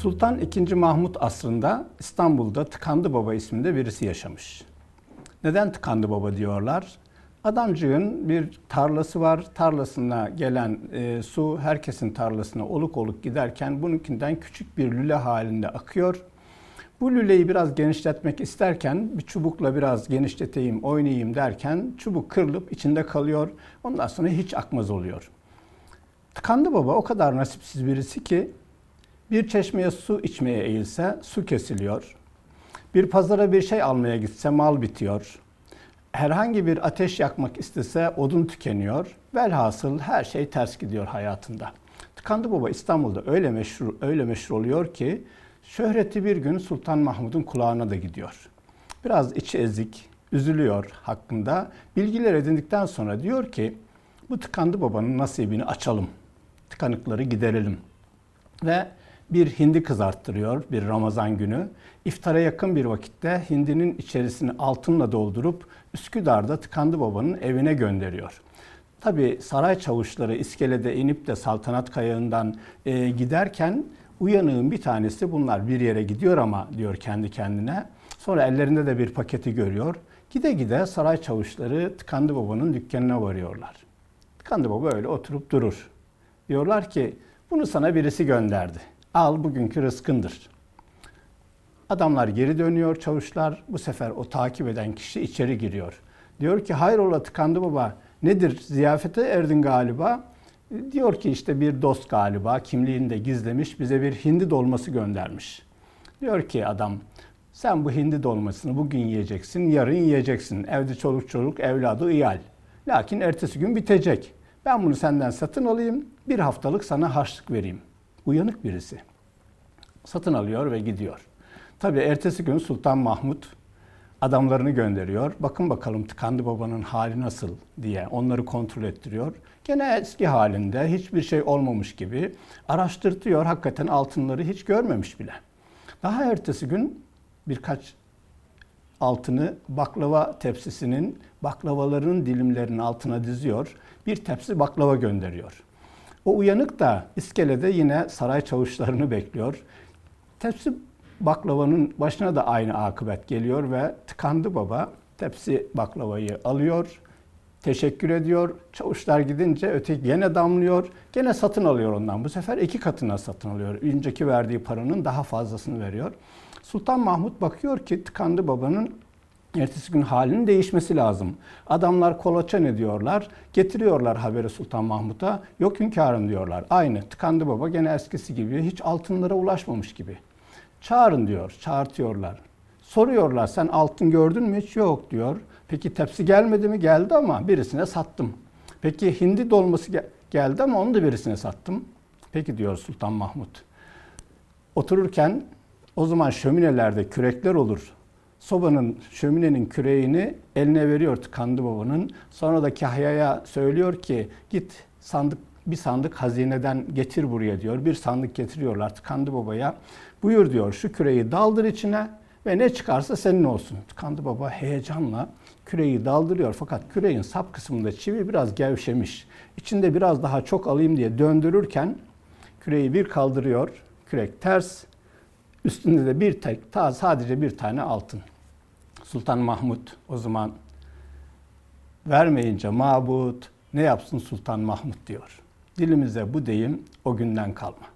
Sultan II. Mahmut asrında İstanbul'da Tıkandı Baba isminde birisi yaşamış. Neden Tıkandı Baba diyorlar? Adamcığın bir tarlası var. Tarlasına gelen e, su herkesin tarlasına oluk oluk giderken bununkinden küçük bir lüle halinde akıyor. Bu lüleyi biraz genişletmek isterken bir çubukla biraz genişleteyim, oynayayım derken çubuk kırılıp içinde kalıyor. Ondan sonra hiç akmaz oluyor. Tıkandı baba o kadar nasipsiz birisi ki bir çeşmeye su içmeye eğilse su kesiliyor. Bir pazara bir şey almaya gitse mal bitiyor. Herhangi bir ateş yakmak istese odun tükeniyor. Velhasıl her şey ters gidiyor hayatında. Tıkandı Baba İstanbul'da öyle meşhur öyle meşhur oluyor ki şöhreti bir gün Sultan Mahmud'un kulağına da gidiyor. Biraz içi ezik, üzülüyor hakkında. Bilgiler edindikten sonra diyor ki bu Tıkandı Baba'nın nasibini açalım. Tıkanıkları giderelim. Ve bir hindi kızarttırıyor bir Ramazan günü. İftara yakın bir vakitte hindinin içerisini altınla doldurup Üsküdar'da Tıkandı Baba'nın evine gönderiyor. Tabi saray çavuşları iskelede inip de saltanat kayağından e, giderken uyanığın bir tanesi bunlar bir yere gidiyor ama diyor kendi kendine. Sonra ellerinde de bir paketi görüyor. Gide gide saray çavuşları Tıkandı Baba'nın dükkanına varıyorlar. Tıkandı Baba öyle oturup durur. Diyorlar ki bunu sana birisi gönderdi. Al bugünkü rızkındır. Adamlar geri dönüyor çavuşlar. Bu sefer o takip eden kişi içeri giriyor. Diyor ki hayrola tıkandı baba. Nedir? Ziyafete erdin galiba. Diyor ki işte bir dost galiba kimliğini de gizlemiş bize bir hindi dolması göndermiş. Diyor ki adam sen bu hindi dolmasını bugün yiyeceksin, yarın yiyeceksin. Evde çoluk çocuk, evladı iyal. Lakin ertesi gün bitecek. Ben bunu senden satın alayım, bir haftalık sana harçlık vereyim. Uyanık birisi. Satın alıyor ve gidiyor. Tabii ertesi gün Sultan Mahmut adamlarını gönderiyor. Bakın bakalım tıkandı babanın hali nasıl diye onları kontrol ettiriyor. Gene eski halinde hiçbir şey olmamış gibi araştırtıyor. Hakikaten altınları hiç görmemiş bile. Daha ertesi gün birkaç altını baklava tepsisinin baklavaların dilimlerinin altına diziyor. Bir tepsi baklava gönderiyor. O uyanık da iskelede yine saray çavuşlarını bekliyor. Tepsi baklavanın başına da aynı akıbet geliyor ve tıkandı baba tepsi baklavayı alıyor, teşekkür ediyor. Çavuşlar gidince öteki gene damlıyor, gene satın alıyor ondan. Bu sefer iki katına satın alıyor. Önceki verdiği paranın daha fazlasını veriyor. Sultan Mahmut bakıyor ki tıkandı babanın ertesi gün halinin değişmesi lazım. Adamlar kolaçan ediyorlar, getiriyorlar haberi Sultan Mahmut'a. Yok hünkârım diyorlar. Aynı tıkandı baba gene eskisi gibi hiç altınlara ulaşmamış gibi. Çağırın diyor, çağırtıyorlar. Soruyorlar sen altın gördün mü? Hiç yok diyor. Peki tepsi gelmedi mi? Geldi ama birisine sattım. Peki hindi dolması gel- geldi ama onu da birisine sattım. Peki diyor Sultan Mahmut. Otururken o zaman şöminelerde kürekler olur. Sobanın, şöminenin küreğini eline veriyor Tıkandı Baba'nın. Sonra da Kahya'ya söylüyor ki git sandık bir sandık hazineden getir buraya diyor. Bir sandık getiriyorlar Tıkandı Baba'ya. Buyur diyor şu küreği daldır içine ve ne çıkarsa senin olsun. Tıkandı Baba heyecanla küreği daldırıyor fakat küreğin sap kısmında çivi biraz gevşemiş. İçinde biraz daha çok alayım diye döndürürken küreği bir kaldırıyor. Kürek ters. Üstünde de bir tek, ta sadece bir tane altın. Sultan Mahmut o zaman vermeyince mabut ne yapsın Sultan Mahmut diyor. Dilimize bu deyim o günden kalma.